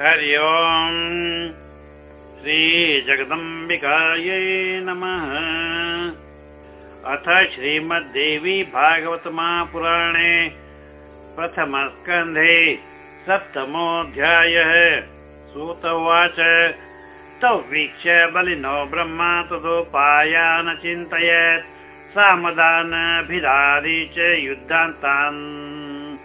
हरि ओम्। श्रीजगदम्बिकायै नमः। अथ श्रीमद्देवी भागवत महापुराणे प्रथमस्कन्धे सप्तमोऽध्यायः। सूत उवाच। तौ वीक्ष्य बलिनो ब्रह्मा तदोपायान चिन्तयत्। सामदानभिधारी च युद्धान्तान्।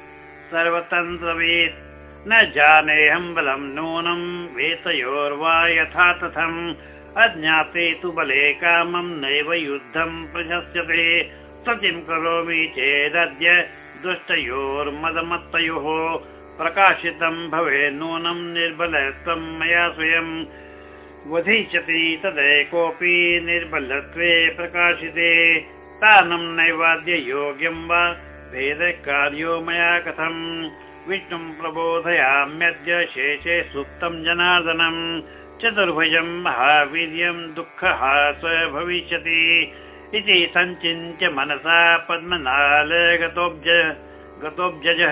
सर्वतन्त्रवेत् न जानेऽहं बलं नूनं वेतयोर्वा यथा तथम् अज्ञाते तु बले कामं नैव युद्धं प्रशस्यते। सतिं करोमि चेदद्य दुष्टयोर्मदमत्तयोः। प्रकाशितं भवे नूनं निर्बलत्वं मया स्वयं। वधिष्यति तदैकोऽपि निर्बलत्वे प्रकाशिते। तानं नैवाद्य योग्यं वा? भेदकार्यो मया कथम् विष्णुं प्रबोधयाम्यद्य शेषे सुप्तं जनार्दनम् चतुर्भुजं महावीर्यं दुःखः स भविष्यति। इति सञ्चिन्त्य मनसा पद्मनाल गतोब्जः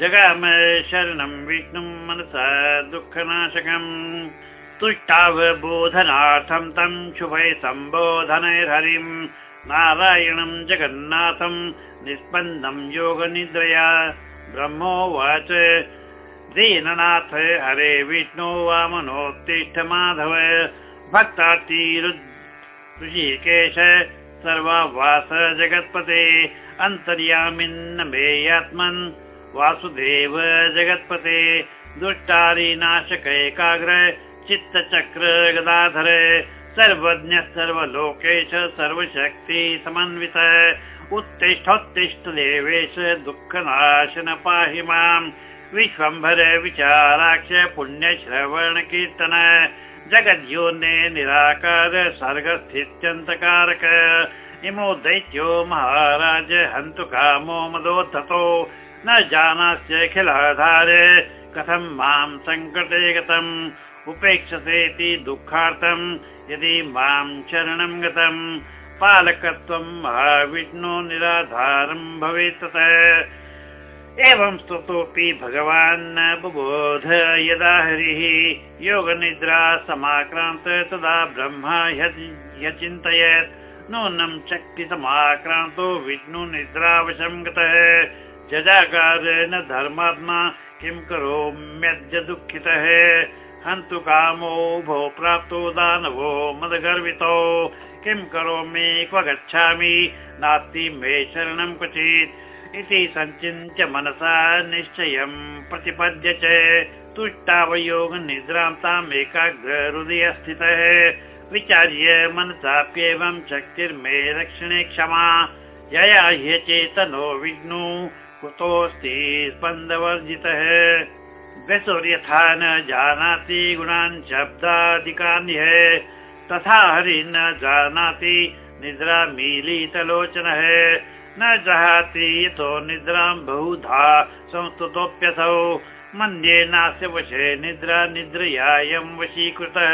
जगाम शरणं विष्णुं मनसा दुःखनाशकम्। तुष्टावबोधनार्थं तं शुभै सम्बोधनैर्हरिं। नारायणं जगन्नाथं निष्पन्नं योगनिद्रया ब्रह्मोवाच। दीननाथ हरे विष्णो वामनोत्तिष्ठ माधव ऋषिकेश सर्वावास जगत्पते अन्तर्यामिन्न मेयात्मन् वासुदेव जगत्पते दुष्टारिनाशकैकाग्र चित्तचक्र गदाधर सर्वज्ञ सर्वलोकेश सर्वशक्ति समन्वित उत्तिष्ठोत्तिष्ठ देवेश दुःखनाशन पाहि माम्। विश्वम्भर विचाराक्ष पुण्यश्रवण कीर्तन जगद्योने निराकार सर्गस्थित्यन्तकारक। इमो दैत्यो महाराज हन्तु कामो मदोद्धतो। न जानास्यखिलाधार कथं मां सङ्कटे गतम्। उपेक्षसेति दुःखार्थं यदि मां शरणं गतम् पालकत्वं महाविष्णु निराधारं भवेत् एवं स्तुतोऽपि भगवान् न बुबोध यदा हरिः योगनिद्रा समाक्रान्त तदा ब्रह्मा ह्यचिन्तयत्। नूनं शक्तिसमाक्रान्तो विष्णुनिद्रावशं गतः। जजाकार न धर्मात्मा किं करोम्यद्य दुःखितः हन्तु कामो भो प्राप्तो दानवो मदगर्वितो किं करोमि? क्व गच्छामि? नास्ति मे शरणं क्वचित्। इति सञ्चिन्त्य मनसा निश्चयं प्रतिपद्य च तुष्टावयोग निद्रां ताम् हृदय स्थितः विचार्य मनसाप्येवं शक्तिर्मे रक्षणे क्षमा। यया ह्यचेतनो विष्णु कुतोऽस्ति स्पन्दवर्जितः। व्यसुर्यथा न जानाति गुणान् शब्दादिकान्य तथा हरि न जानाति निद्रा मीलितलोचनः। न जहाति यतो निद्रां बहुधा संस्तुतोऽप्यसौ। मन्ये नास्य वशे निद्रा निद्रयायं वशीकृतः।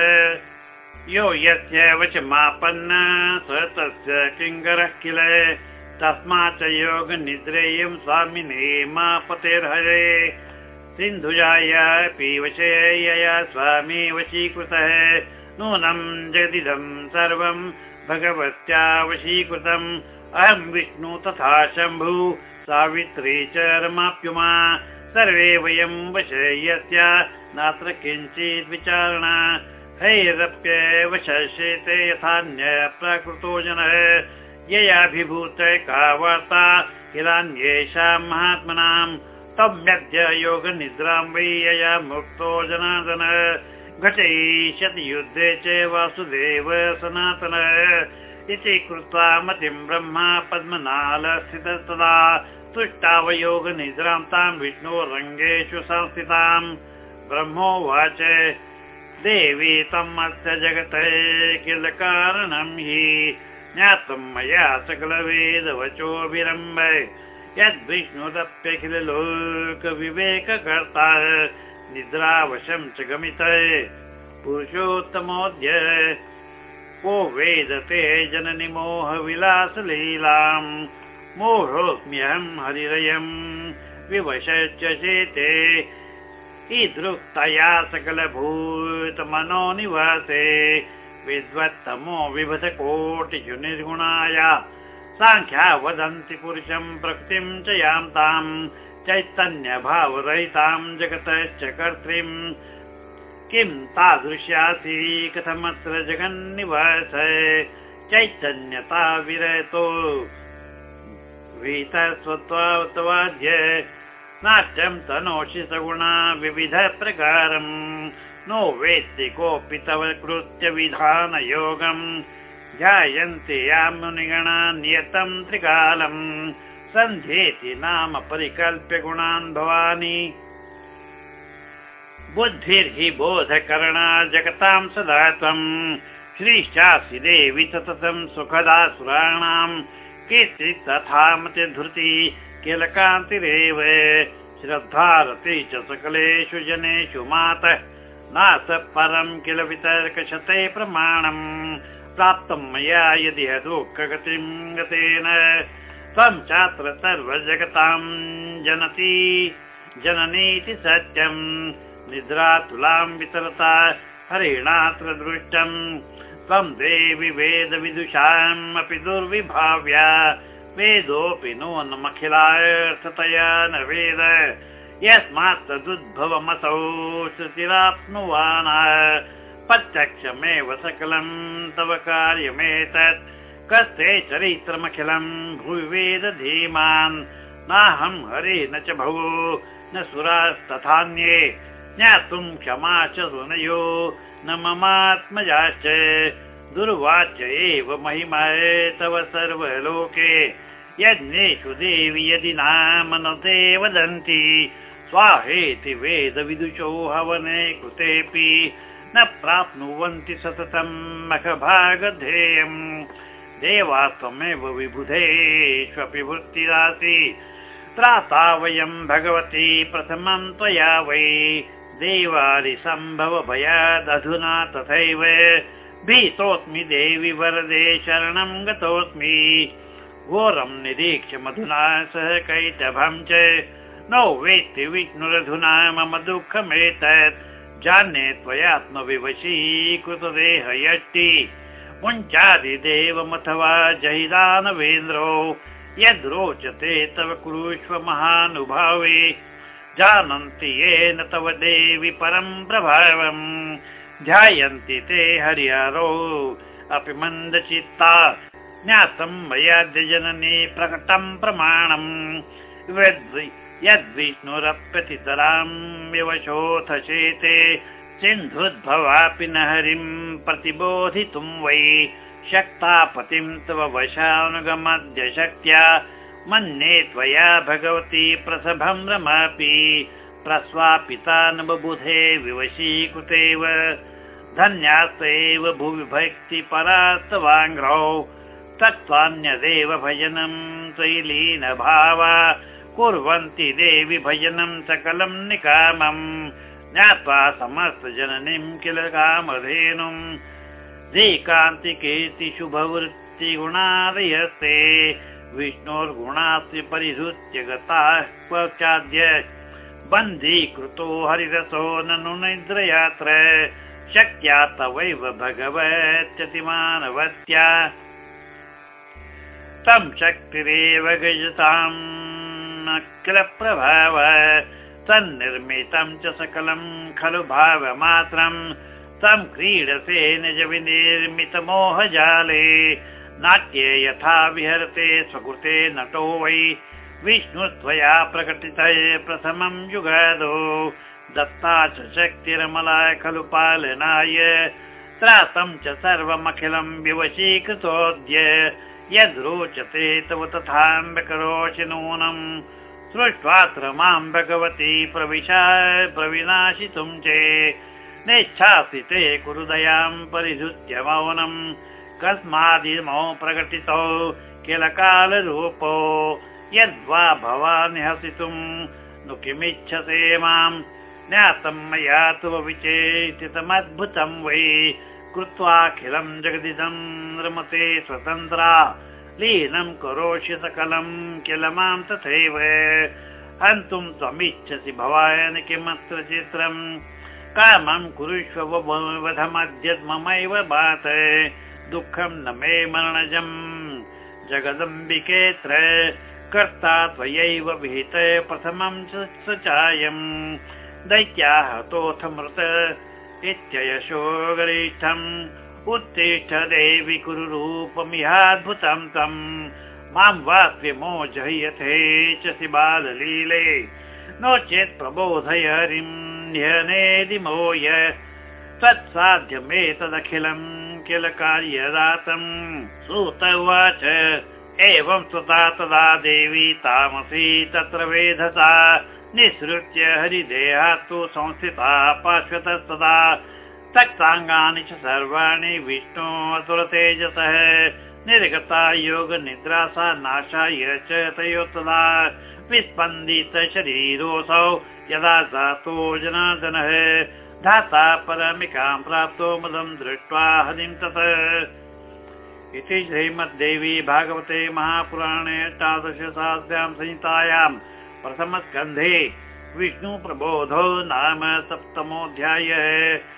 यो यस्य वशमापन्न स तस्य किङ्करः किल। तस्मात् योगनिद्रेयं स्वामिने मा पतेर्हरे सिन्धुजायापि वशे यया स्वामी वशीकृतः नूनं जगदिदं सर्वं भगवत्या वशीकृतम् अहं विष्णु तथा शम्भु सावित्री च रमाप्युमा। सर्वे वयं वश यस्य नात्र किञ्चित् विचारणा। हैरप्यवशेते यथान्य प्रकृतो जनः। ययाभिभूत का वार्ता किलान्येषां महात्मनां तम्यद्य योगनिद्रां वै यया मुक्तो जनार्दन घटयिष्यति युद्धे च वासुदेव सनातन इति कृत्वा मतिं ब्रह्मा पद्मनाल स्थितस्तदा तुष्टावयोगनिद्रां तां विष्णोरङ्गेषु संस्थितां ब्रह्मोवाच। देवी तम् अस्य जगते किल कारणं हि? ज्ञातुं मया सकलवेदवचोभिरम्भ। यद्विष्णुरप्यखिल लोकविवेककर्ता निद्रावशं च गमित पुरुषोत्तमोऽद्य को वेदते जननि मोहविलासलीलां मोहोऽस्म्यहं हरिरयं विवशश्च चेते ईदृक्तया सकलभूत मनो निवासे विद्वत्तमो विभजकोटिषु निर्गुणाय साङ्ख्या वदन्ति पुरुषं प्रकृतिं च यां ताम् चैतन्यभावरहितां जगतश्च कर्त्रीम् किं तादृश्यासि कथमत्र जगन्निवास? चैतन्यता विरतो। वीतस्वत्वाद्य नाट्यं तनोषि सगुणा विविध प्रकारम् नो वेत्ति कोऽपि तव कृत्य विधानयोगम् ध्यायन्ति यामुनिगणा नियतं त्रिकालम् सन्ध्येति नाम परिकल्प्य गुणान् भवानि। बुद्धिर्हि बोधकरणा जगतां सदा त्वम् श्रीश्चासि देवि सततं सुखदासुराणाम् कीर्ति तथा मति धृति किल कान्तिरेव। श्रद्धारति च सकलेषु जनेषु मातः। नास परं किल वितर्कशते प्रमाणम्। प्राप्तं मया यदि दुःखगतिं गतेन त्वं चात्र सर्वजगतां जनती जननीति सत्यम् निद्रा तुलां वितरता हरिणात्र दृष्टम् त्वं देवि वेद विदुषाम् अपि दुर्विभाव्या वेदोऽपि नूनमखिलार्थतया न वेद। यस्मात् तदुद्भवमसौ श्रुतिराप्नुवान्। प्रत्यक्षमेव सकलं तव कार्यमेतत् कस्ते चरित्रमखिलं भुवि वेद धीमान् नाहं हरे न च भवो न सुरास्तथान्ये ज्ञातुं क्षमा च सुनयो न ममात्मजाश्च दुर्वाच्य एव महिमा तव सर्वलोके। यज्ञेषु देवि यदि नाम न ते वदन्ति स्वाहेति वेद विदुषो हवने कृतेऽपि। न प्राप्नुवन्ति सततं मखभागधेयम् देवास्त्वमेव विबुधेष्वपि वृत्तिरासि त्राता वयं भगवती प्रथमं त्वया वै। देवादिसम्भव भयादधुना तथैव। भीतोऽस्मि देवि वरदे शरणं गतोऽस्मि। घोरं निरीक्ष्य मधुना सह कैटभं च। नौ वेत्ति विष्णुरधुना मम दुःखमेतत्। जाने त्वयात्मविवशीकृतदेह यष्टि मुञ्चादिदेवमथवा जहिदानवेन्द्रो यद्रोचते तव कुरुष्व महानुभावे जानन्ति येन तव देवि परं प्रभावम्। ध्यायन्ति ते हरिहरो अपि मन्दचित्ता ज्ञातं मयाद्यजननी प्रकटं प्रमाणम्। यद्विष्णुरप्यतितरां विवशोऽथ चेते सिन्धुद्भवापि न हरिं प्रतिबोधितुं वै शक्तापतिं तव वशानुगमद्य शक्त्या मन्ये त्वया भगवती प्रसभं रमापि प्रस्वापिता न बबुधे विवशीकृतेव धन्यास्तेव भुवि भक्ति परास्तवाङ्घ्रौ तत्त्वान्यदेव भजनं त्वयि भावा कुर्वन्ति देवि भजनं सकलं निकामम् ज्ञात्वा समस्तजननीं किल कामधेनुम् श्रीकान्तिकेति शुभवृत्तिगुणादयस्ते विष्णोर्गुणास्ति परिहृत्य गताः क्वचाद्य बन्धीकृतो हरिरसो ननु निद्रयात्र शक्या तवैव भगवत्यतिमानवत्या तं शक्तिरेव गजताम् किल प्रभाव तन्निर्मितं च सकलं खलु भावमात्रम् तं क्रीडसे निज विनिर्मितमोहजाले नाट्ये यथा विहरते स्वकृते नटो वै। विष्णु त्वया प्रकटितये प्रथमं युगादो। दत्ता च शक्तिरमला खलु पालनाय। त्रातं च सर्वमखिलं विवशीकृतोऽद्य। यद्रोचते तव तथाम्बकरोचि नूनम् सृष्ट्वात्र मां भगवती प्रविशा प्रविनाशितुं चे। नेच्छासि ते कुरुदयां परिधृत्य मौनम्। कस्मादिमौ प्रकटितौ किल कालरूपो। यद्वा भवानि हसितुं नु किमिच्छसे मां ज्ञातं मया तु विचेतितमद्भुतं वै। कृत्वाखिलं जगदिदं रमते स्वतन्त्रा लीनं करोषि सकलं किल मां तथैव? हन्तुं त्वमिच्छसि भवान् किमत्र चित्रम्? कामं कुरुष्व वधमद्य ममैव भात दुःखं न मे मरणजम्। जगदम्बिकेऽत्र कर्ता त्वयैव विहित प्रथमं स चायम्। दैत्याहतोऽथ मृत। इत्ययशो गरिष्ठम् उत्तिष्ठ देवि कुरु रूपमिहाद्भुतं तम् मां वाक्यमोजयथे च बाललीले नो चेत् प्रबोधय हरिं ह्यनेदिमोय तत्साध्यमेतदखिलं किल कार्यदातम् सूत उवाच एवं स्वता तदा देवी तामसी तत्र वेधसा। निःसृत्य हरिदेहात्तु संस्थिता पार्श्वतस्तदा तक्ताङ्गानि च सर्वाणि विष्णु अतुरतेजसः निर्गता योगनिद्रा सा नाशाय च तयोत्तदा विस्पन्दित शरीरोऽसौ यदा जातो जनार्दनः। धाता परमिकां प्राप्तो मदं दृष्ट्वा हरिं तत्। इति श्रीमद्देवी भागवते महापुराणे अष्टादशसास्यां संहितायां प्रथमस्कन्धे विष्णुप्रबोधो नाम सप्तमोऽध्यायः